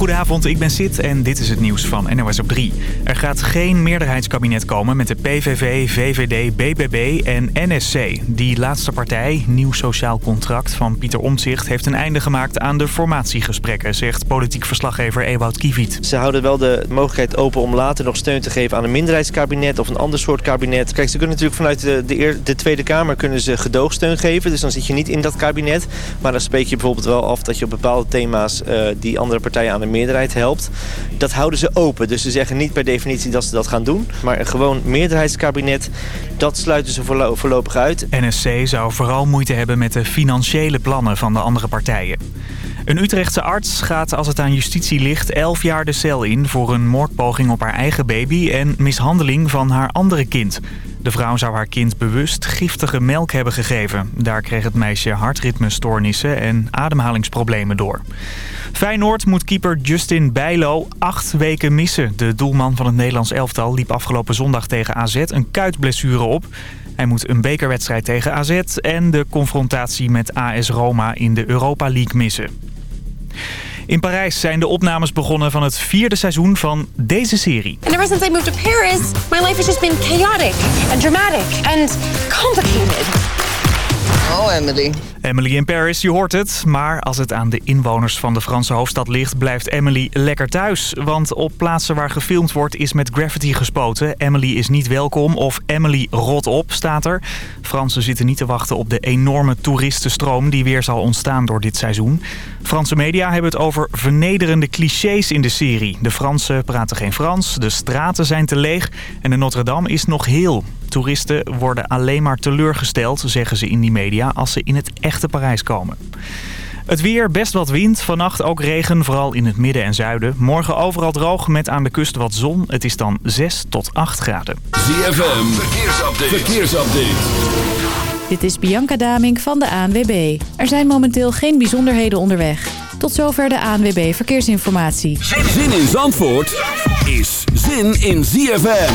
Goedenavond, ik ben Sid en dit is het nieuws van NOS op 3. Er gaat geen meerderheidskabinet komen met de PVV, VVD, BBB en NSC. Die laatste partij, Nieuw Sociaal Contract van Pieter Omtzigt... heeft een einde gemaakt aan de formatiegesprekken, zegt politiek verslaggever Ewout Kiviet. Ze houden wel de mogelijkheid open om later nog steun te geven aan een minderheidskabinet... of een ander soort kabinet. Kijk, ze kunnen natuurlijk vanuit de, de, de Tweede Kamer kunnen ze gedoogsteun geven. Dus dan zit je niet in dat kabinet. Maar dan spreek je bijvoorbeeld wel af dat je op bepaalde thema's... Uh, die andere partijen aan de meerderheid helpt. Dat houden ze open. Dus ze zeggen niet per definitie dat ze dat gaan doen. Maar een gewoon meerderheidskabinet, dat sluiten ze voorlo voorlopig uit. NSC zou vooral moeite hebben met de financiële plannen van de andere partijen. Een Utrechtse arts gaat als het aan justitie ligt 11 jaar de cel in... voor een moordpoging op haar eigen baby en mishandeling van haar andere kind. De vrouw zou haar kind bewust giftige melk hebben gegeven. Daar kreeg het meisje hartritmestoornissen en ademhalingsproblemen door. Feyenoord moet keeper Justin Bijlo acht weken missen. De doelman van het Nederlands elftal liep afgelopen zondag tegen AZ een kuitblessure op. Hij moet een bekerwedstrijd tegen AZ en de confrontatie met AS Roma in de Europa League missen. In Parijs zijn de opnames begonnen van het vierde seizoen van deze serie. And ever since I moved to Paris, my life has just been chaotic and dramatic and complicated. Oh, Emily. Emily in Paris, je hoort het. Maar als het aan de inwoners van de Franse hoofdstad ligt, blijft Emily lekker thuis. Want op plaatsen waar gefilmd wordt is met graffiti gespoten. Emily is niet welkom of Emily rot op, staat er. Fransen zitten niet te wachten op de enorme toeristenstroom die weer zal ontstaan door dit seizoen. Franse media hebben het over vernederende clichés in de serie. De Fransen praten geen Frans, de straten zijn te leeg en de Notre-Dame is nog heel. Toeristen worden alleen maar teleurgesteld, zeggen ze in die media, als ze in het echte Parijs komen. Het weer, best wat wind. Vannacht ook regen, vooral in het midden en zuiden. Morgen overal droog met aan de kust wat zon. Het is dan 6 tot 8 graden. ZFM, verkeersupdate. verkeersupdate. Dit is Bianca Damink van de ANWB. Er zijn momenteel geen bijzonderheden onderweg. Tot zover de ANWB Verkeersinformatie. Zin in Zandvoort is zin in ZFM.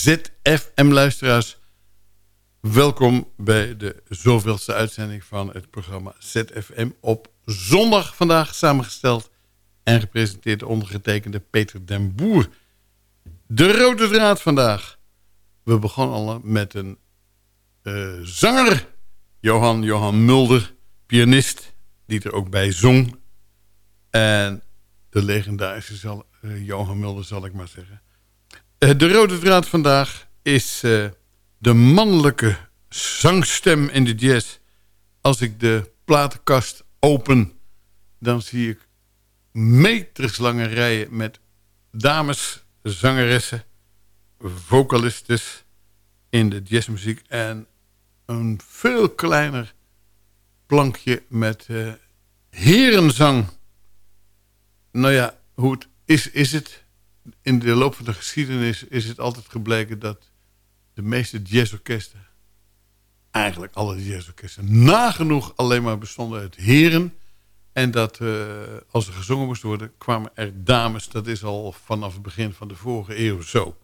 ZFM-luisteraars. Welkom bij de zoveelste uitzending van het programma ZFM op zondag vandaag samengesteld en gepresenteerd ondergetekende Peter den Boer. De rode draad vandaag. We begonnen al met een eh, zanger, Johan Johan Mulder, pianist, die er ook bij zong. En de legendarische zal, eh, Johan Mulder zal ik maar zeggen. Eh, de rode draad vandaag is eh, de mannelijke zangstem in de jazz. Als ik de platenkast open, dan zie ik meterslange rijen met dames, zangeressen, vocalistes in de jazzmuziek. En een veel kleiner plankje met eh, herenzang. Nou ja, hoe het is, is het in de loop van de geschiedenis is het altijd gebleken dat de meeste jazzorkesten, eigenlijk alle jazzorkesten, nagenoeg alleen maar bestonden uit heren. En dat eh, als er gezongen moest worden, kwamen er dames. Dat is al vanaf het begin van de vorige eeuw zo.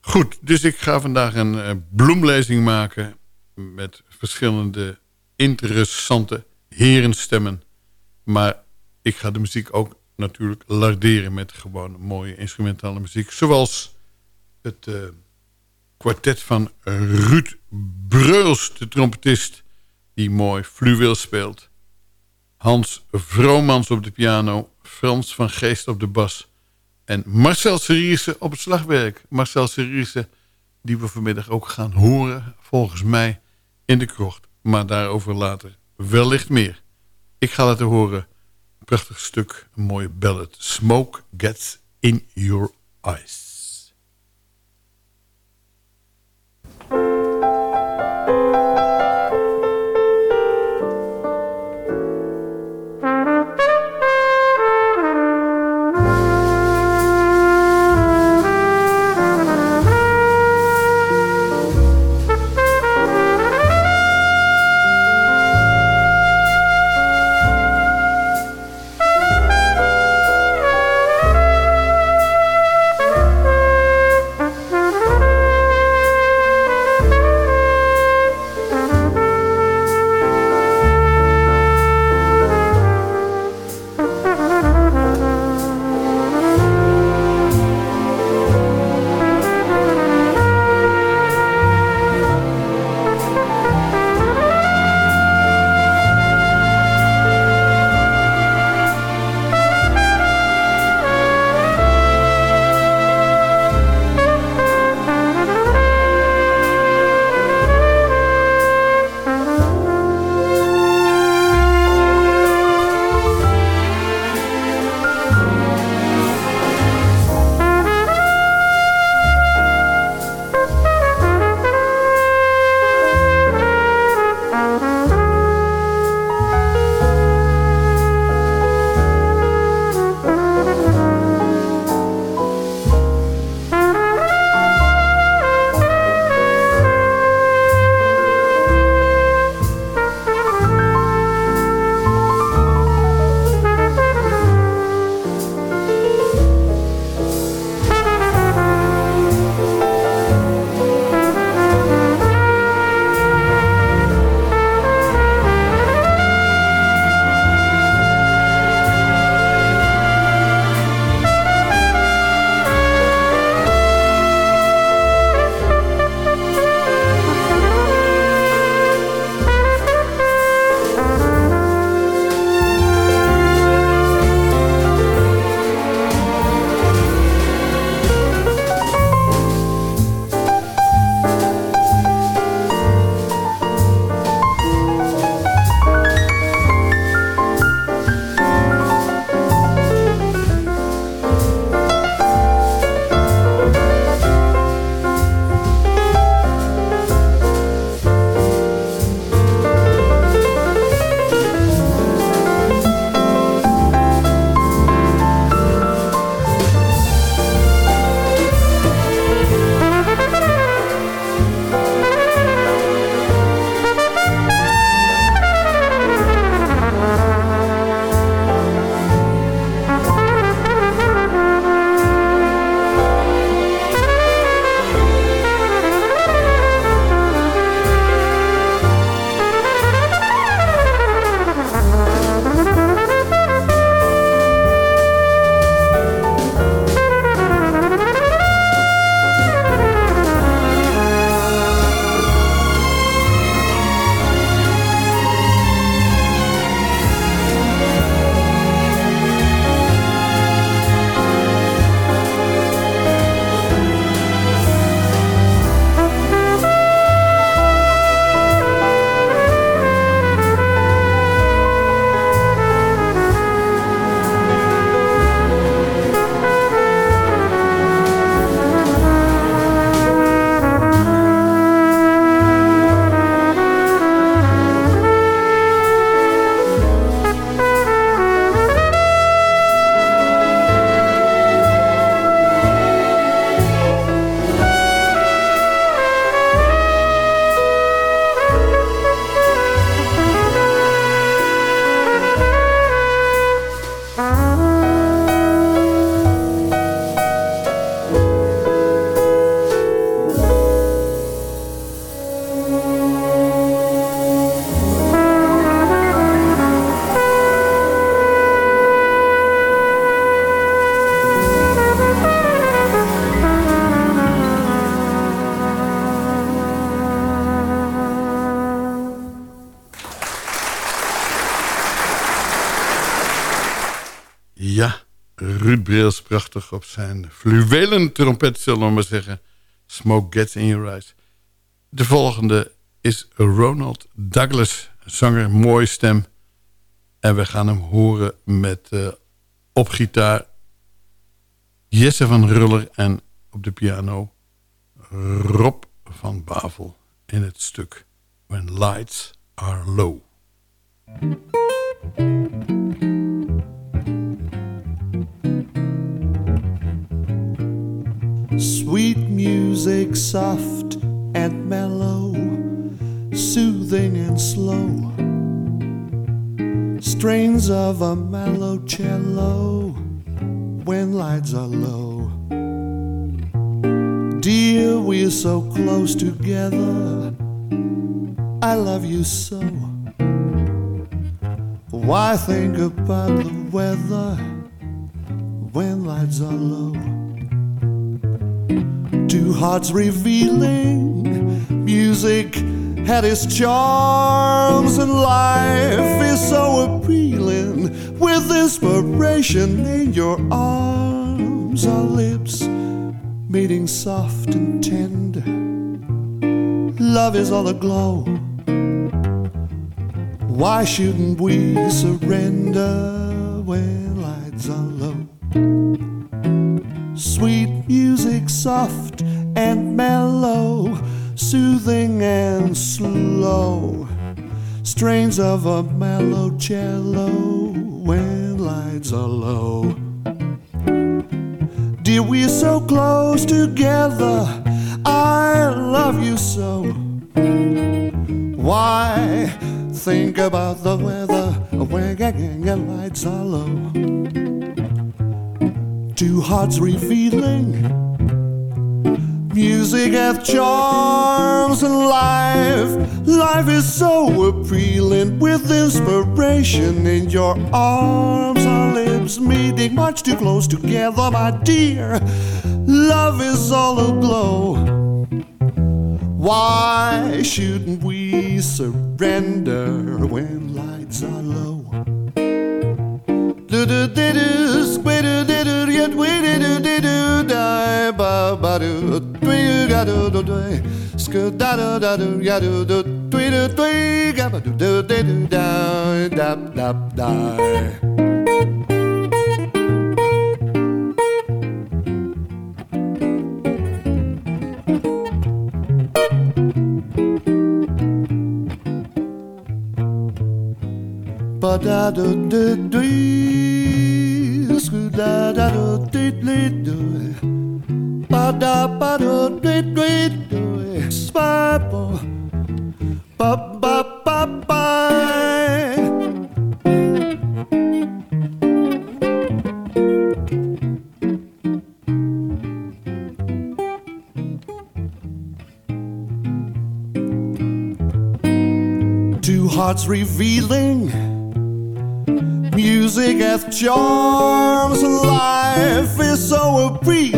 Goed, dus ik ga vandaag een eh, bloemlezing maken met verschillende interessante herenstemmen. Maar ik ga de muziek ook natuurlijk larderen met gewoon mooie instrumentale muziek. Zoals het eh, kwartet van Ruud Breuls, de trompetist, die mooi fluweel speelt. Hans Vromans op de piano, Frans van Geest op de bas... en Marcel Seriese op het slagwerk. Marcel Seriese, die we vanmiddag ook gaan horen, volgens mij, in de krocht. Maar daarover later wellicht meer. Ik ga laten horen prachtig stuk, een mooie ballad. Smoke gets in your eyes. Breels prachtig op zijn fluwelen trompet, zullen we maar zeggen. Smoke gets in your eyes. De volgende is Ronald Douglas, zanger, mooie stem. En we gaan hem horen met uh, op gitaar Jesse van Ruller en op de piano Rob van Bavel in het stuk When Lights Are Low. Sweet music, soft and mellow, soothing and slow. Strains of a mellow cello when lights are low. Dear, we're so close together. I love you so. Why think about the weather when lights are low? Two hearts revealing music had its charms, and life is so appealing with inspiration in your arms. Our lips meeting soft and tender. Love is all aglow. Why shouldn't we surrender when lights are low? Soft and mellow, soothing and slow. Strains of a mellow cello when lights are low. Dear, we're so close together. I love you so. Why think about the weather when the lights are low? Two hearts revealing music hath charms and life. Life is so appealing with inspiration in your arms. Our lips meeting much too close together, my dear. Love is all aglow. Why shouldn't we surrender when lights are low? Do do do do, ba ba do dwee ga do do do, sku da da da do ga do do dwee do dwee ga ba do do de do da da da da. da da da da da da da da da ba da ba do do do do bo ba ba ba ba Two hearts revealing Music hath charms, life is so appealing. With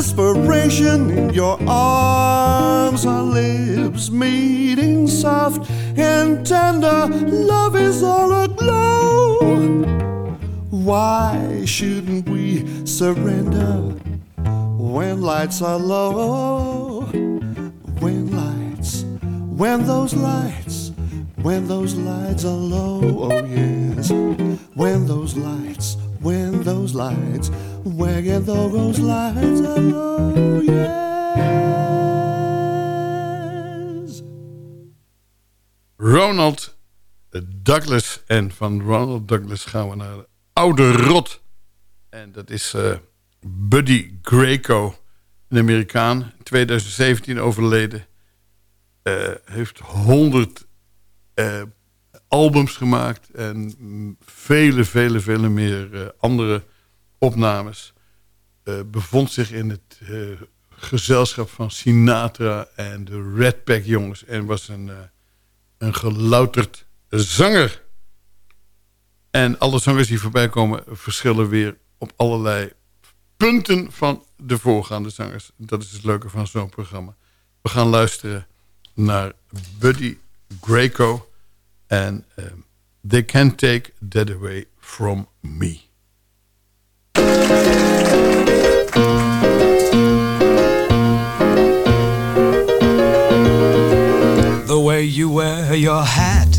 inspiration in your arms, our lips meeting soft and tender. Love is all aglow. Why shouldn't we surrender when lights are low? When lights, when those lights when those lights are low, oh yes. When those lights, when those lights, when those lights low, yes. Ronald Douglas. En van Ronald Douglas gaan we naar de oude rot. En dat is uh, Buddy Greco, een Amerikaan. In 2017 overleden. Uh, heeft 100 uh, albums gemaakt en vele, vele, vele meer andere opnames. Uh, bevond zich in het gezelschap van Sinatra en de Red Pack jongens. En was een, een gelouterd zanger. En alle zangers die voorbij komen verschillen weer op allerlei punten van de voorgaande zangers. Dat is het leuke van zo'n programma. We gaan luisteren naar Buddy Greco. Um, they can't take that away from me. Your hat,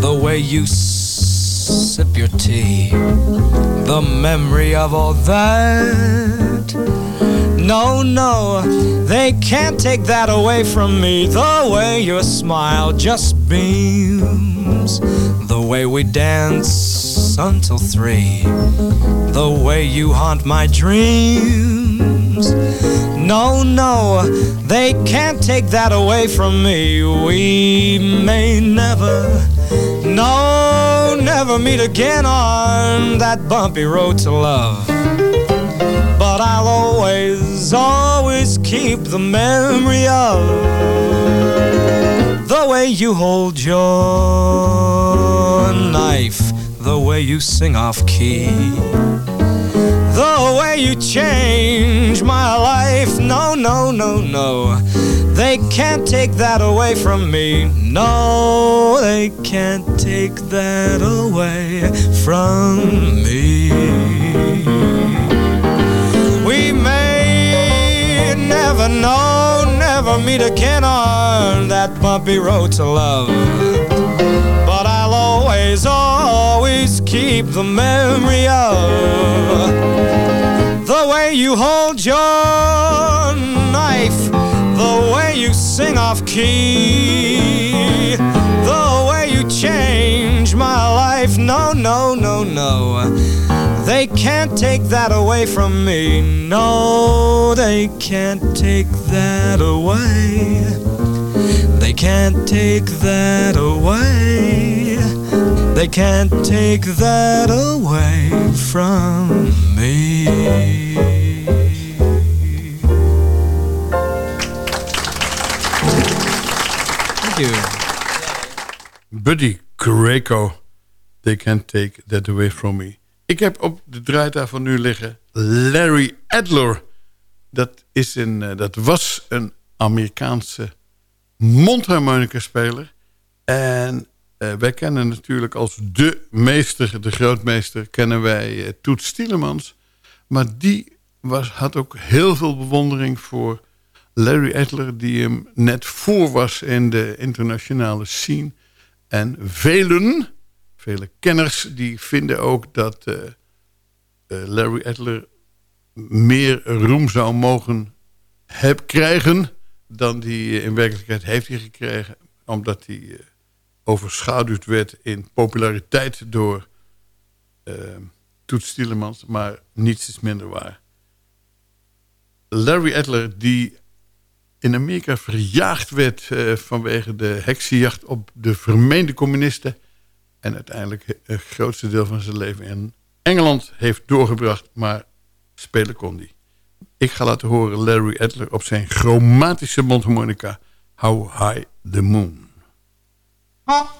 the way you sip your tea, the memory of all that. No, no, they can't take that away from me. The way your smile just beams, the way we dance until three, the way you haunt my dreams. No, no, they can't take that away from me. We may never, no, never meet again on that bumpy road to love. But I'll always, always keep the memory of the way you hold your knife, the way you sing off key. You change my life. No, no, no, no. They can't take that away from me. No, they can't take that away from me. We may never know, never meet again on that bumpy road to love. But I'll always, always keep the memory of the way you hold your knife, the way you sing off key, the way you change my life. No, no, no, no. They can't take that away from me. No, they can't take that away. They can't take that away. They can't take that away from me. Thank you. Buddy Greco. They can't take that away from me. Ik heb op de draaitafel nu liggen Larry Adler. Dat, is een, eh, dat was een Amerikaanse mondharmonica-speler. En eh, wij kennen natuurlijk als de meester, de grootmeester... kennen wij eh, Toet Stielemans. Maar die was, had ook heel veel bewondering voor Larry Adler... die hem net voor was in de internationale scene. En velen, vele kenners, die vinden ook dat eh, Larry Adler... meer roem zou mogen heb, krijgen dan die in werkelijkheid heeft hij gekregen. Omdat hij overschaduwd werd in populariteit door uh, Toets Stielemans. Maar niets is minder waar. Larry Adler die in Amerika verjaagd werd uh, vanwege de heksenjacht op de vermeende communisten. En uiteindelijk het grootste deel van zijn leven in Engeland heeft doorgebracht. Maar spelen kon hij. Ik ga laten horen Larry Adler op zijn chromatische mondharmonica How High the Moon. Thank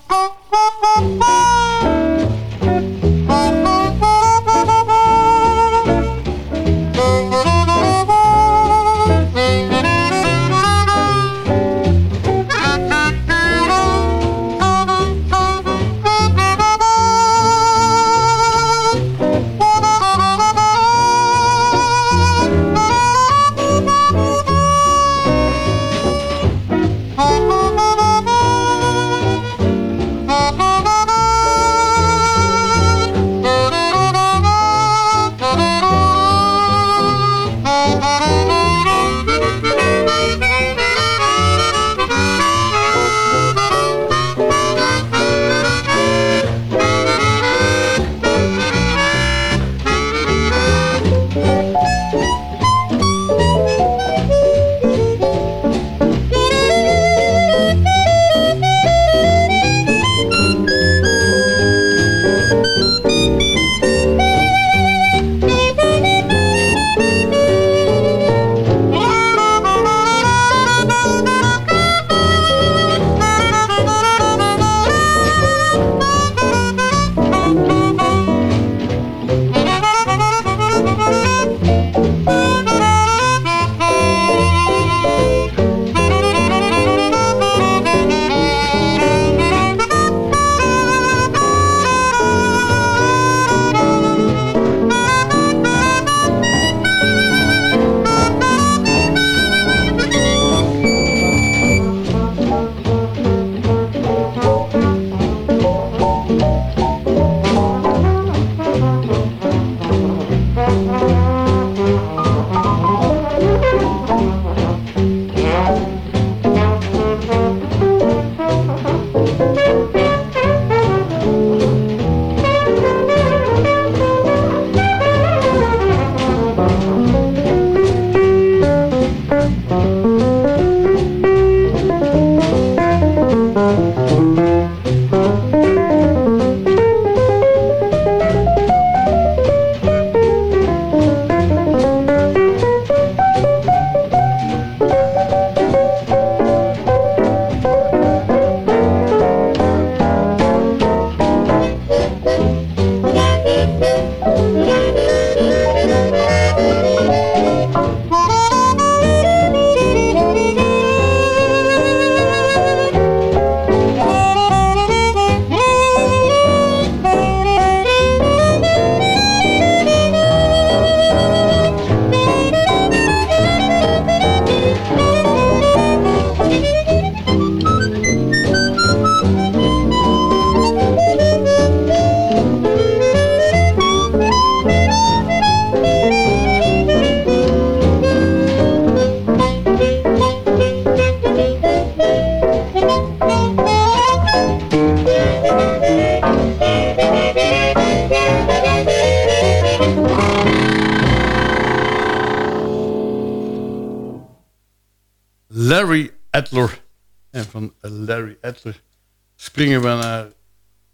springen we naar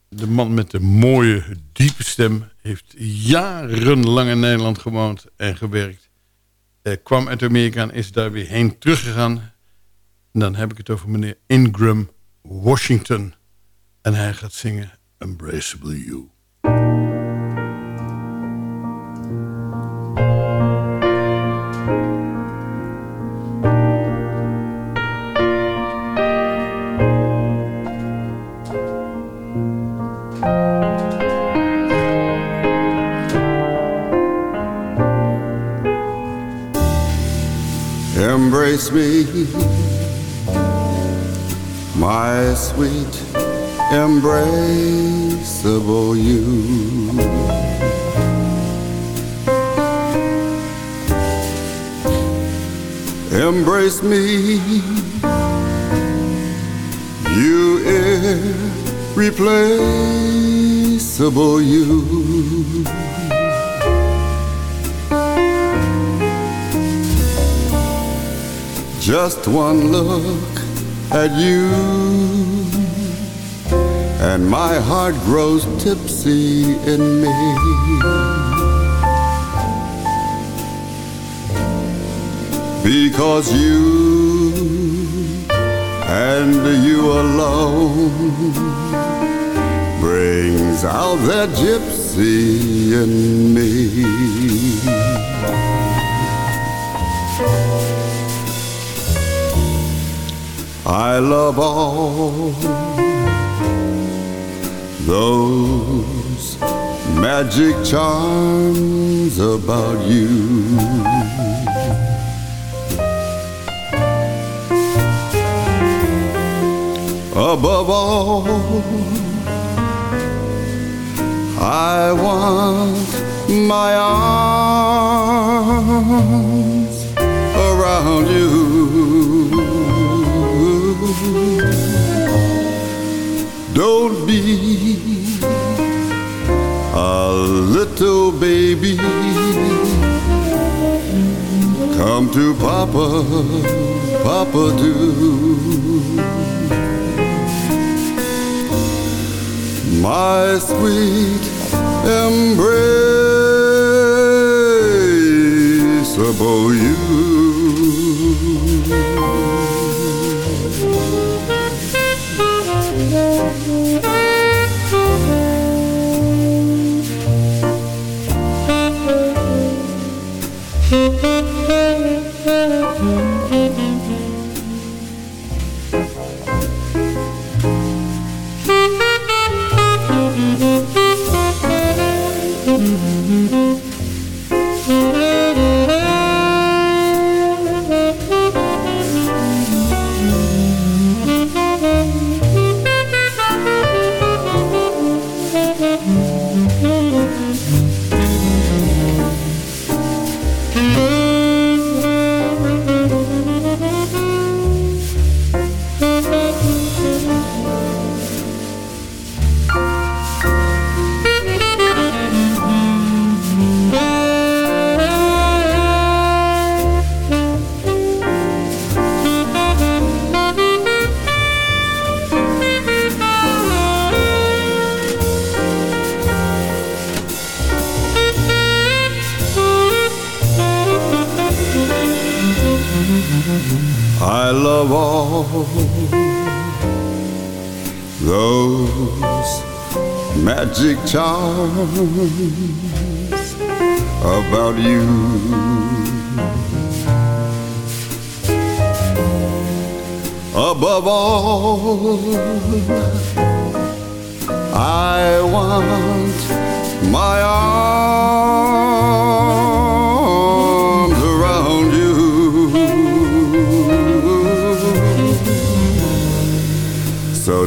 de man met de mooie, diepe stem. Heeft jarenlang in Nederland gewoond en gewerkt. Eh, kwam uit Amerika en is daar weer heen teruggegaan. En dan heb ik het over meneer Ingram Washington. En hij gaat zingen Embraceable You. Embrace me, my sweet, embraceable you. Embrace me, you irreplaceable you. Just one look at you, and my heart grows tipsy in me. Because you and you alone brings out that gypsy in me. I love all those magic charms about you. Above all, I want my arms around you. Don't be a little baby. Come to Papa, Papa do. My sweet embraceable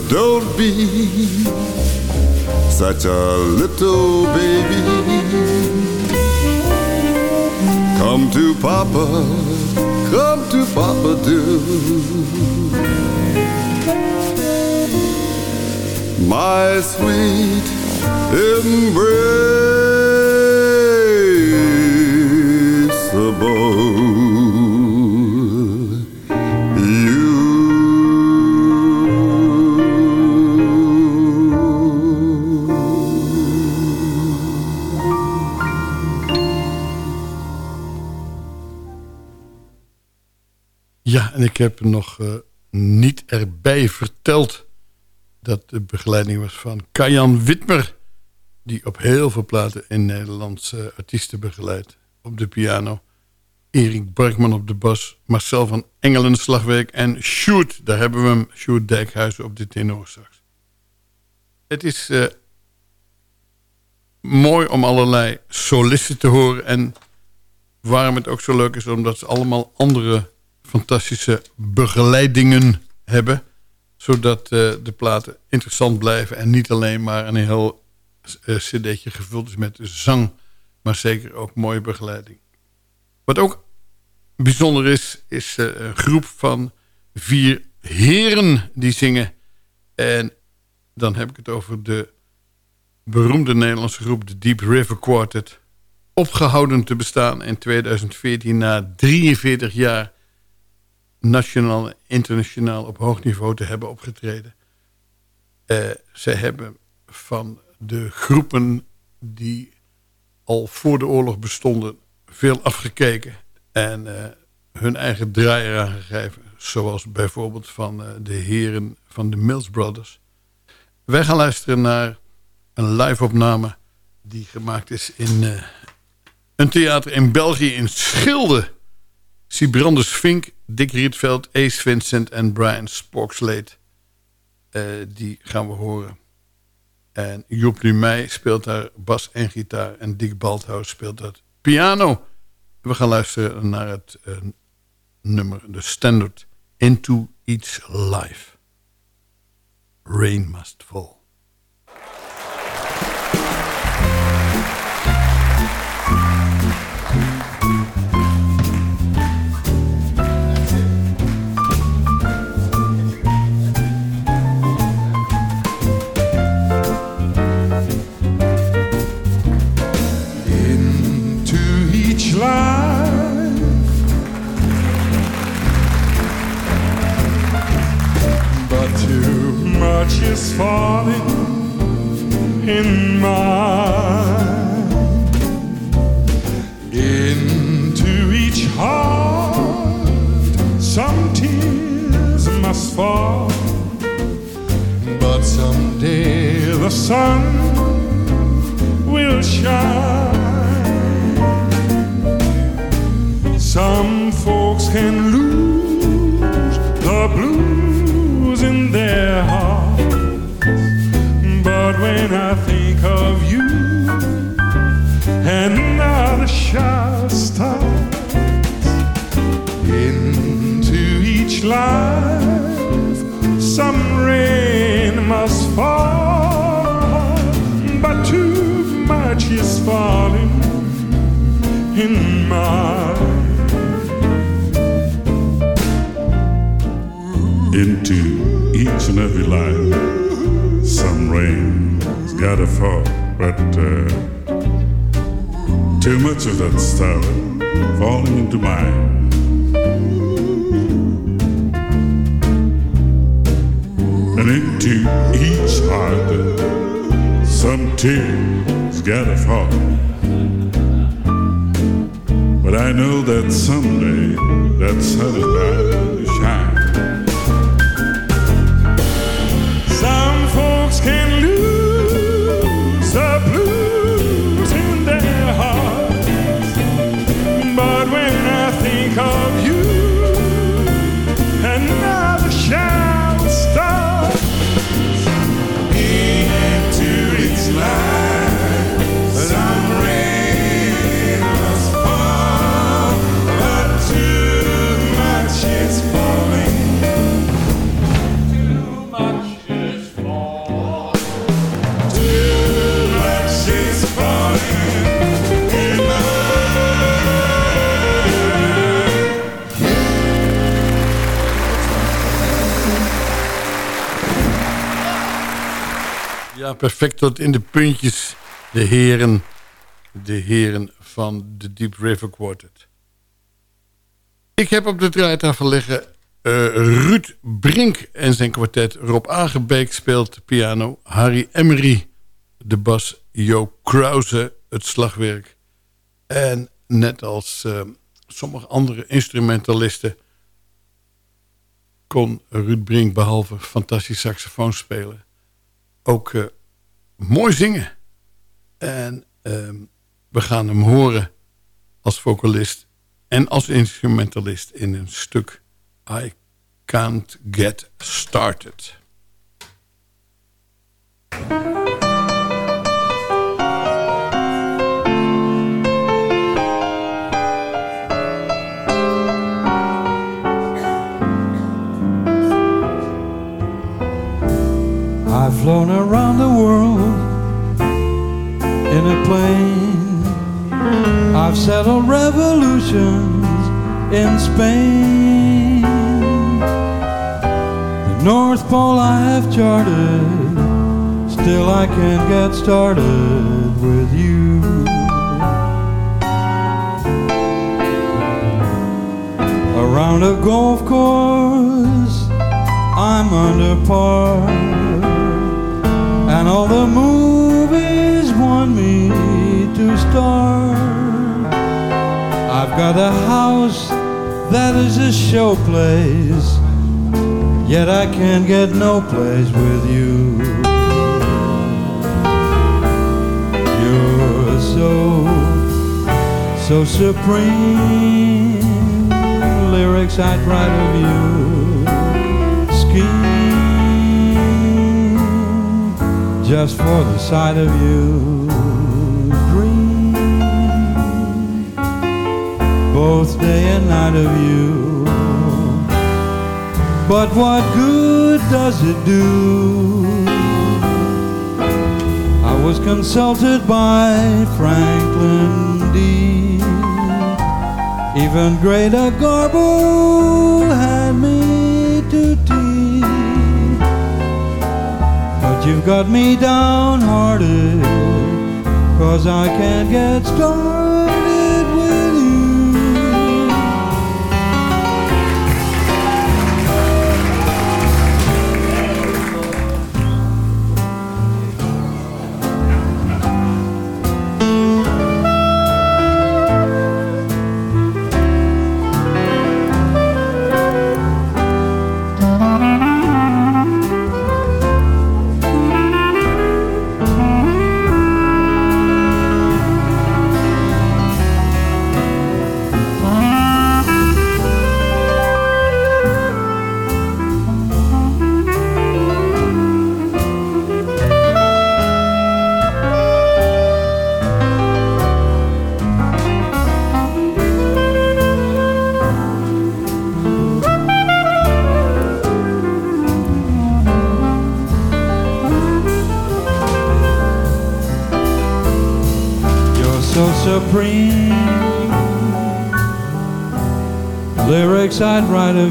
don't be such a little baby. Come to Papa, come to Papa do. My sweet embraceable ik heb nog eh, niet erbij verteld... dat de begeleiding was van Kajan Witmer... die op heel veel platen in Nederlandse artiesten begeleidt. Op de piano. Erik Barkman op de bas. Marcel van Engelen slagwerk. En Sjoerd, daar hebben we hem. Sjoerd Dijkhuizen op de tenorsax. Het is eh, mooi om allerlei solisten te horen. En waarom het ook zo leuk is... omdat ze allemaal andere fantastische begeleidingen hebben. Zodat eh, de platen interessant blijven. En niet alleen maar een heel uh, cd'tje gevuld is met zang. Maar zeker ook mooie begeleiding. Wat ook bijzonder is, is uh, een groep van vier heren die zingen. En dan heb ik het over de beroemde Nederlandse groep... de Deep River Quartet. Opgehouden te bestaan in 2014 na 43 jaar nationaal en internationaal op hoog niveau te hebben opgetreden. Uh, ze hebben van de groepen die al voor de oorlog bestonden veel afgekeken en uh, hun eigen draai eraan gegeven. Zoals bijvoorbeeld van uh, de heren van de Mills Brothers. Wij gaan luisteren naar een live opname die gemaakt is in een theater in België in Schilde. Sibrandus Vink, Dick Rietveld, Ace Vincent en Brian Sporkslade. die gaan we horen. En Joep Lumey speelt daar bas en gitaar. En Dick Baldhaus speelt dat piano. We gaan luisteren naar het uh, nummer, de standard Into Each Life. Rain Must Fall. Much is falling in mine. Into each heart some tears must fall. But someday the sun will shine. Some folks can lose when I think of you. And now the shower starts into each life. Some rain must fall but too much is falling gotta fall, but uh, too much of that stuff falling into mine. And into each heart, some tears gotta fall. But I know that someday that sun is bound to shine. Some folks can lose think of you, Ja, perfect tot in de puntjes. De heren, de heren van de Deep River Quartet. Ik heb op de draaitafel liggen eh, Ruud Brink en zijn kwartet. Rob Aangebeek speelt piano. Harry Emery, de bas. Jo Krause, het slagwerk. En net als eh, sommige andere instrumentalisten... kon Ruud Brink behalve fantastisch saxofoon spelen... ook eh, mooi zingen. En ehm, we gaan hem horen als vocalist en als instrumentalist in een stuk I Can't Get Started. I've flown around the world in a plane. I've settled revolutions in Spain. The North Pole I have charted, still I can't get started with you. Around a golf course, I'm under par. And all the movies want me to star. I've got a house that is a showplace, yet I can't get no place with you. You're so, so supreme. Lyrics I'd write of you. Just for the sight of you. Dream both day and night of you. But what good does it do? I was consulted by Franklin D. Even greater Garbo had me to you've got me downhearted, cause I can't get started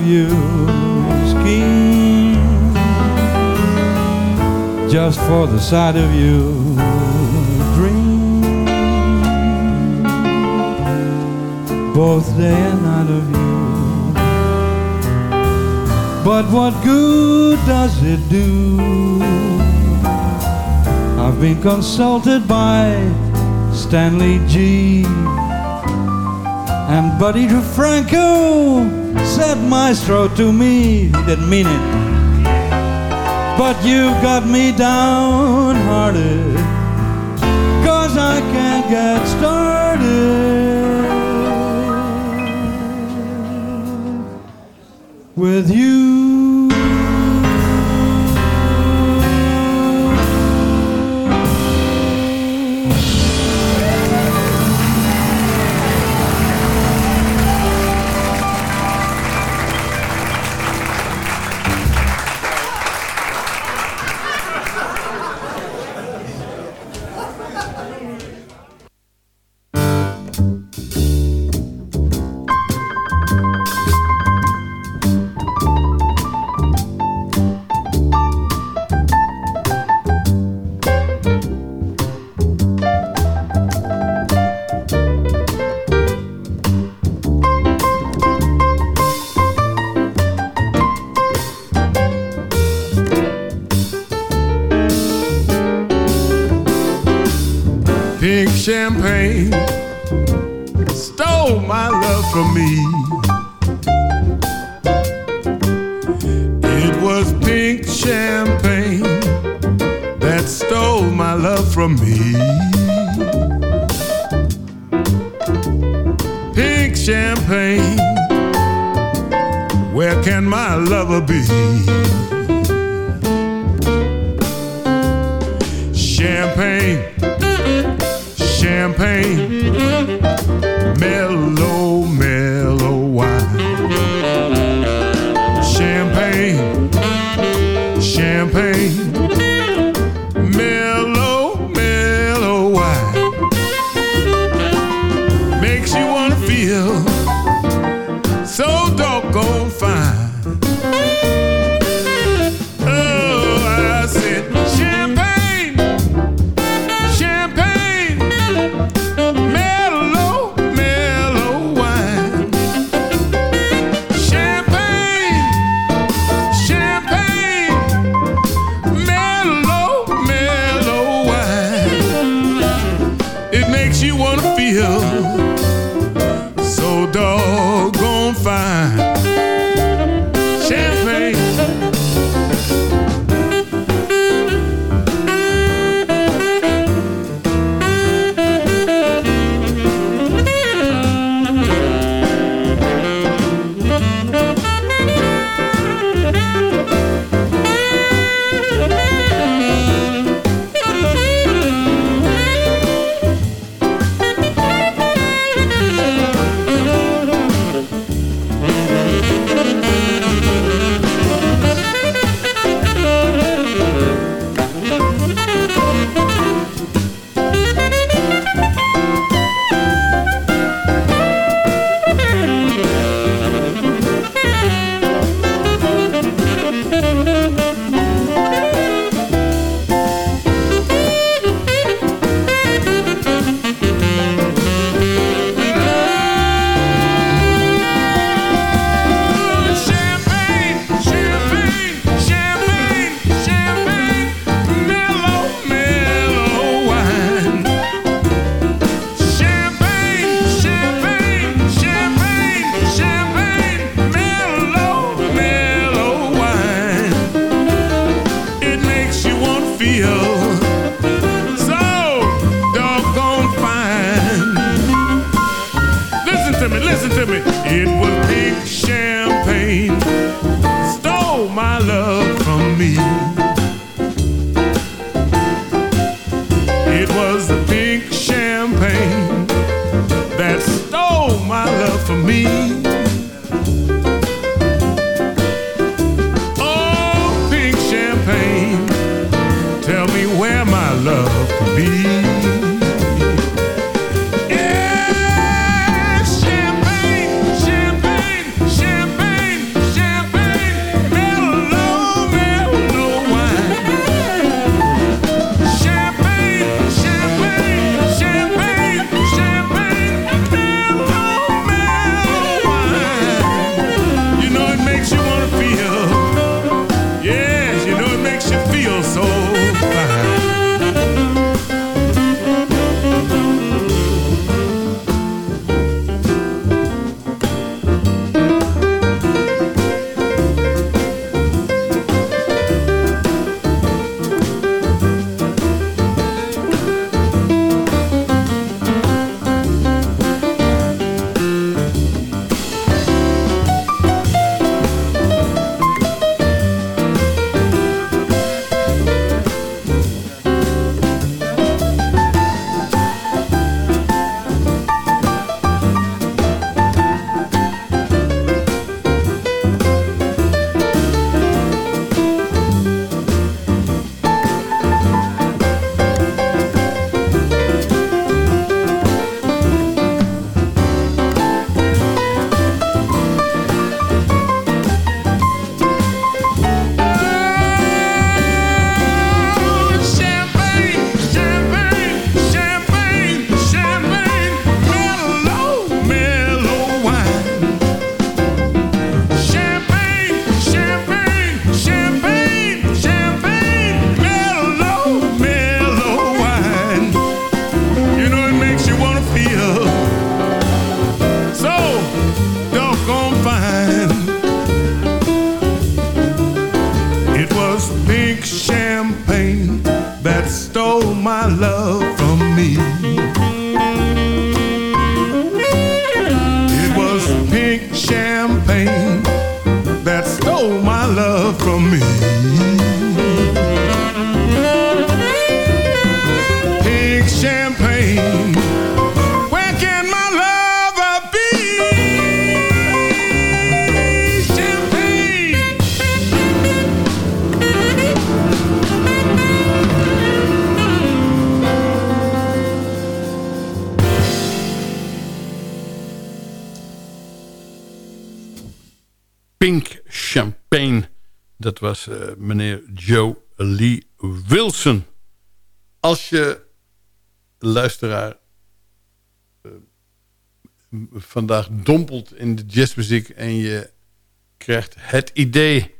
you. Scheme just for the sight of you. Dream both day and night of you. But what good does it do? I've been consulted by Stanley G. And Buddy DeFranco said maestro to me. He didn't mean it. But you've got me downhearted. Cause I can't get started with you. Vandaag dompelt in de jazzmuziek... en je krijgt het idee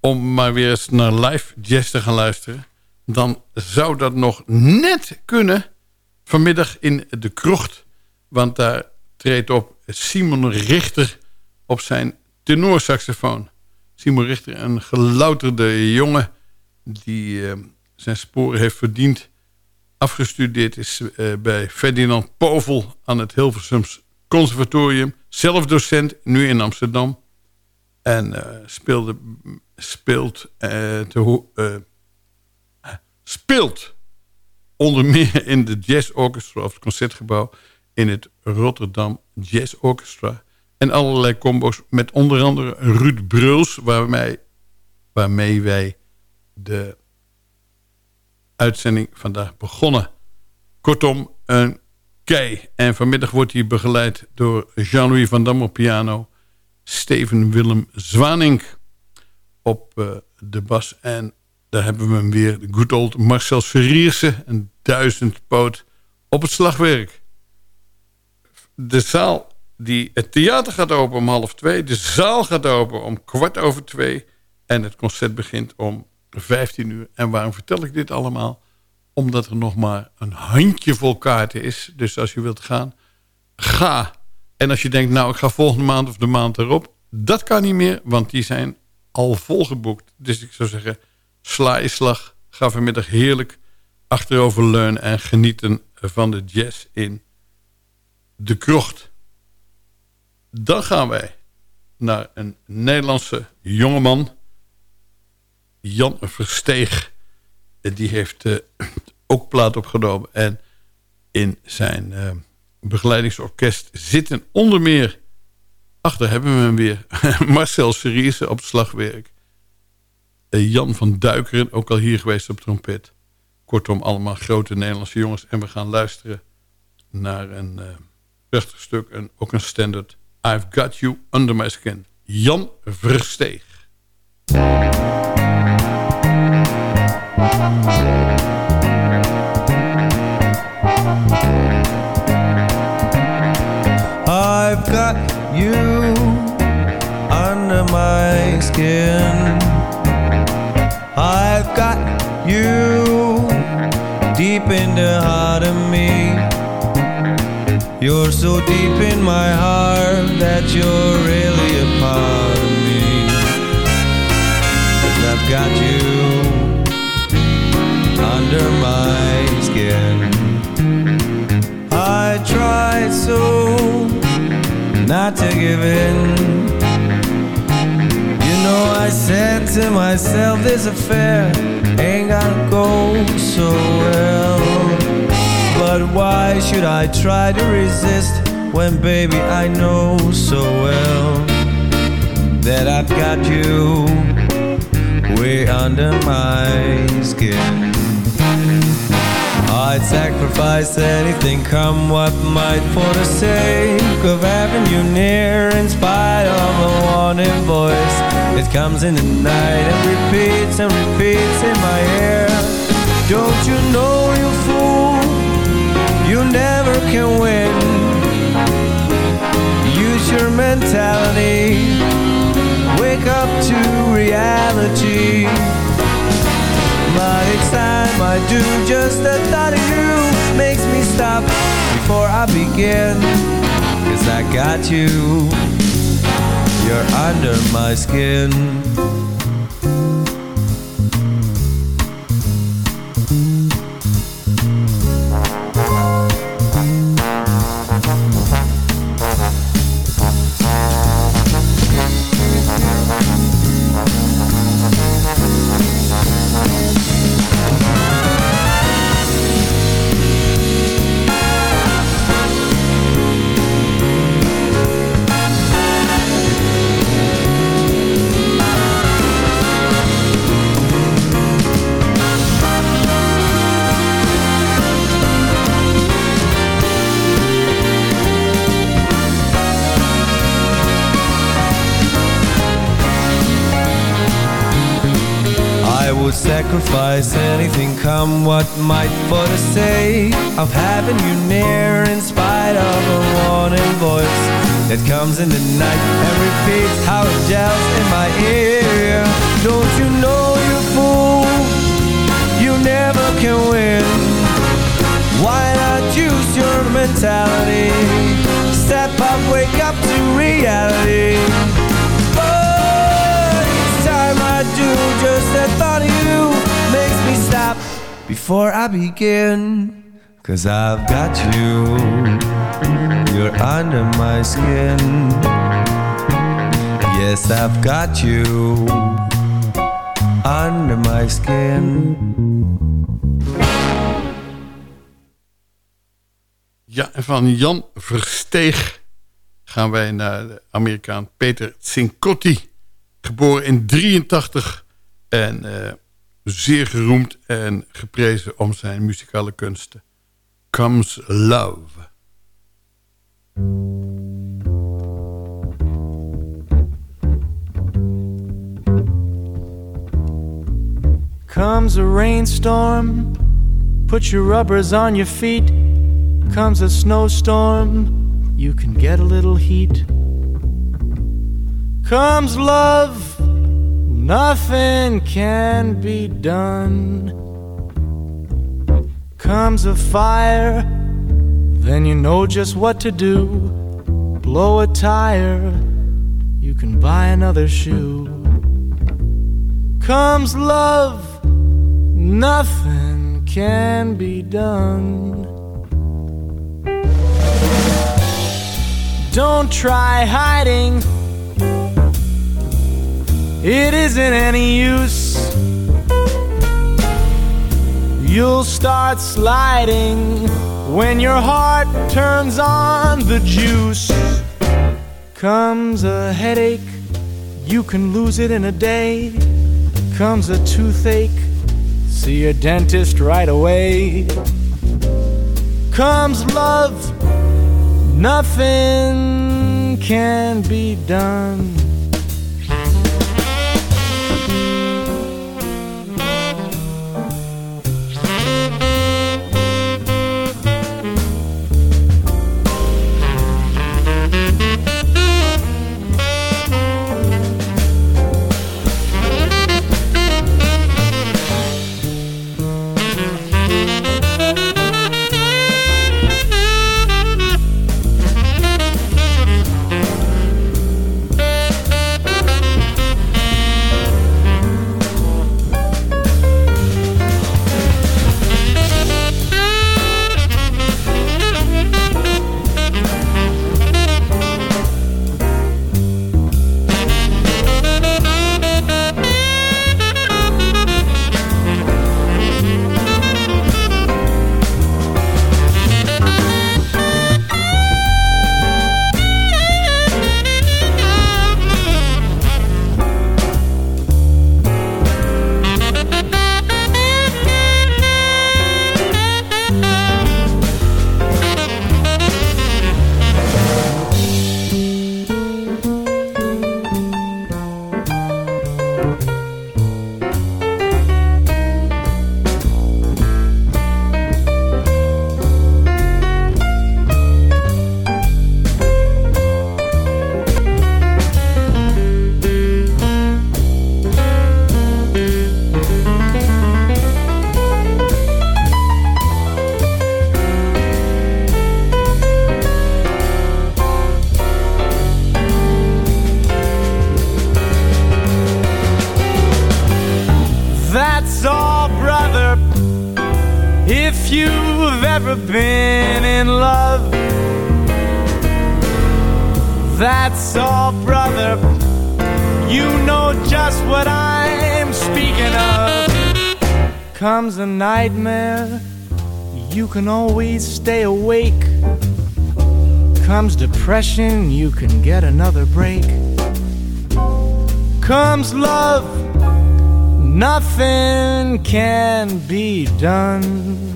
om maar weer eens naar live jazz te gaan luisteren... dan zou dat nog net kunnen vanmiddag in de krocht. Want daar treedt op Simon Richter op zijn tenorsaxofoon. Simon Richter, een gelouterde jongen die eh, zijn sporen heeft verdiend. Afgestudeerd is eh, bij Ferdinand Povel aan het Hilversums Conservatorium. Zelf docent, nu in Amsterdam. En eh, speelde, speelt, eh, te eh, speelt onder meer in de Jazz Orchestra of het Concertgebouw in het Rotterdam Jazz Orchestra. En allerlei combo's met onder andere Ruud Bruls, waarmee, waarmee wij de uitzending vandaag begonnen. Kortom, een En vanmiddag wordt hij begeleid door Jean-Louis van Dam op piano... Steven Willem Zwanink op eh, de bas. En daar hebben we hem weer, de good old Marcel Verrierse... een duizendpoot op het slagwerk. De zaal, die, het theater gaat open om half twee. De zaal gaat open om kwart over twee. En het concert begint om 15 uur. En waarom vertel ik dit allemaal? Omdat er nog maar een handjevol kaarten is. Dus als je wilt gaan, ga. En als je denkt, nou ik ga volgende maand of de maand erop. Dat kan niet meer, want die zijn al volgeboekt. Dus ik zou zeggen, sla je slag. Ga vanmiddag heerlijk achterover leunen en genieten van de jazz in de krocht. Dan gaan wij naar een Nederlandse jongeman. Jan Versteeg. Die heeft eh, ook plaat opgenomen. En in zijn eh, begeleidingsorkest zitten onder meer... Ach, daar hebben we hem weer. Marcel Seriese op slagwerk. Eh, Jan van Duikeren, ook al hier geweest op trompet. Kortom, allemaal grote Nederlandse jongens. En we gaan luisteren naar een eh, prachtig stuk. En ook een standard. I've Got You Under My Skin. Jan Versteeg. Skin. I've got you deep in the heart of me. You're so deep in my heart that you're really a part of me. Cause I've got you under my skin. I tried so not to give in. I said to myself, this affair ain't gonna go so well. But why should I try to resist when, baby, I know so well that I've got you way under my skin? I'd sacrifice anything, come what might, for the sake of having you near. In spite of a warning voice, it comes in the night and repeats and repeats in my ear. Don't you know, you fool, you never can win. Use your mentality, wake up to reality. Do, just the thought of you makes me stop before I begin. Cause I got you, you're under my skin. Sacrifice anything come what might for the sake of having you near in spite of a warning voice that comes in the night and repeats before I begin. Cause I've got you You're under my skin. Yes, I've got you Under my skin. Ja, van Jan Versteeg gaan wij naar de Amerikaan Peter Cincotti. Geboren in 83 en eh, zeer geroemd en geprezen om zijn muzikale kunsten. Comes Love. Comes a rainstorm, put your rubbers on your feet. Comes a snowstorm, you can get a little heat. Comes love, nothing can be done. Comes a fire, then you know just what to do. Blow a tire, you can buy another shoe. Comes love, nothing can be done. Don't try hiding, it isn't any use. You'll start sliding when your heart turns on the juice. Comes a headache, you can lose it in a day. Comes a toothache, see your dentist right away. Comes love, nothing can be done. Stay awake. Comes depression, you can get another break. Comes love, nothing can be done.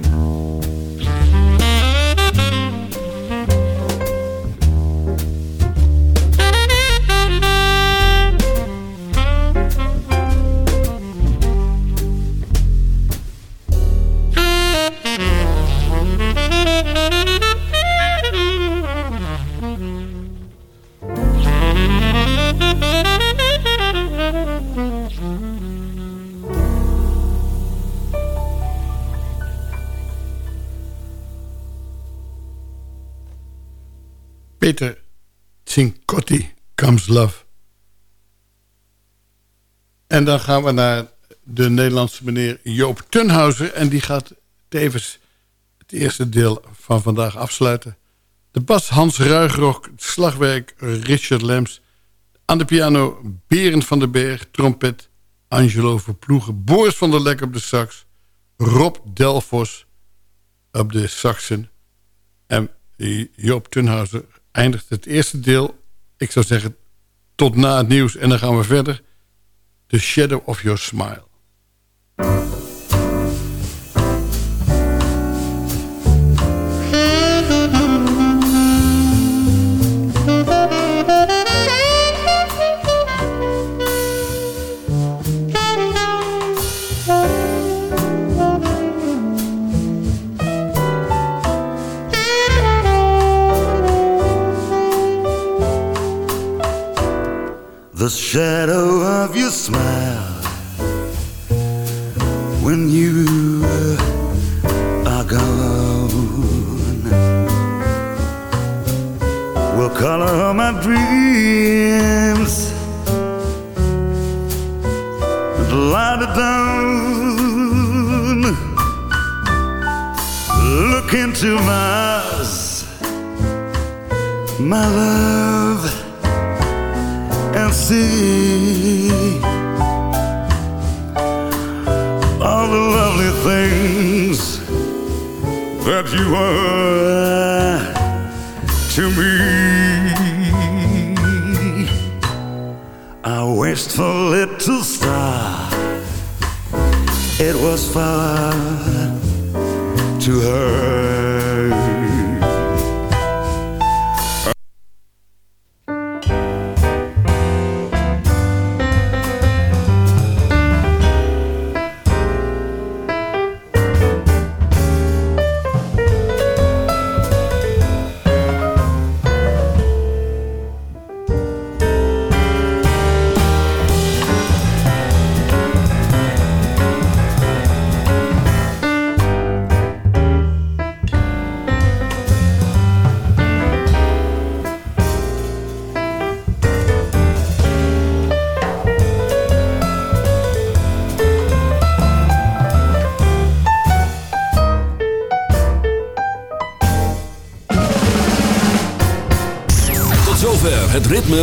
Cincotti, Comes Love. En dan gaan we naar de Nederlandse meneer Joop Tunhauser. En die gaat tevens het eerste deel van vandaag afsluiten. De bas Hans Ruigrok, slagwerk Richard Lems. Aan de piano Berend van den Berg, trompet Angelo Verploegen. Boris van der Lek op de sax. Rob Delfos op de saxen. En Joop Tunhauser eindigt het eerste deel. Ik zou zeggen tot na het nieuws en dan gaan we verder. The Shadow of Your Smile. The shadow of your smile. When you are gone will color my dreams and light it down. Look into my eyes my love see all the lovely things that you are to me. I wished for little star, it was far to her.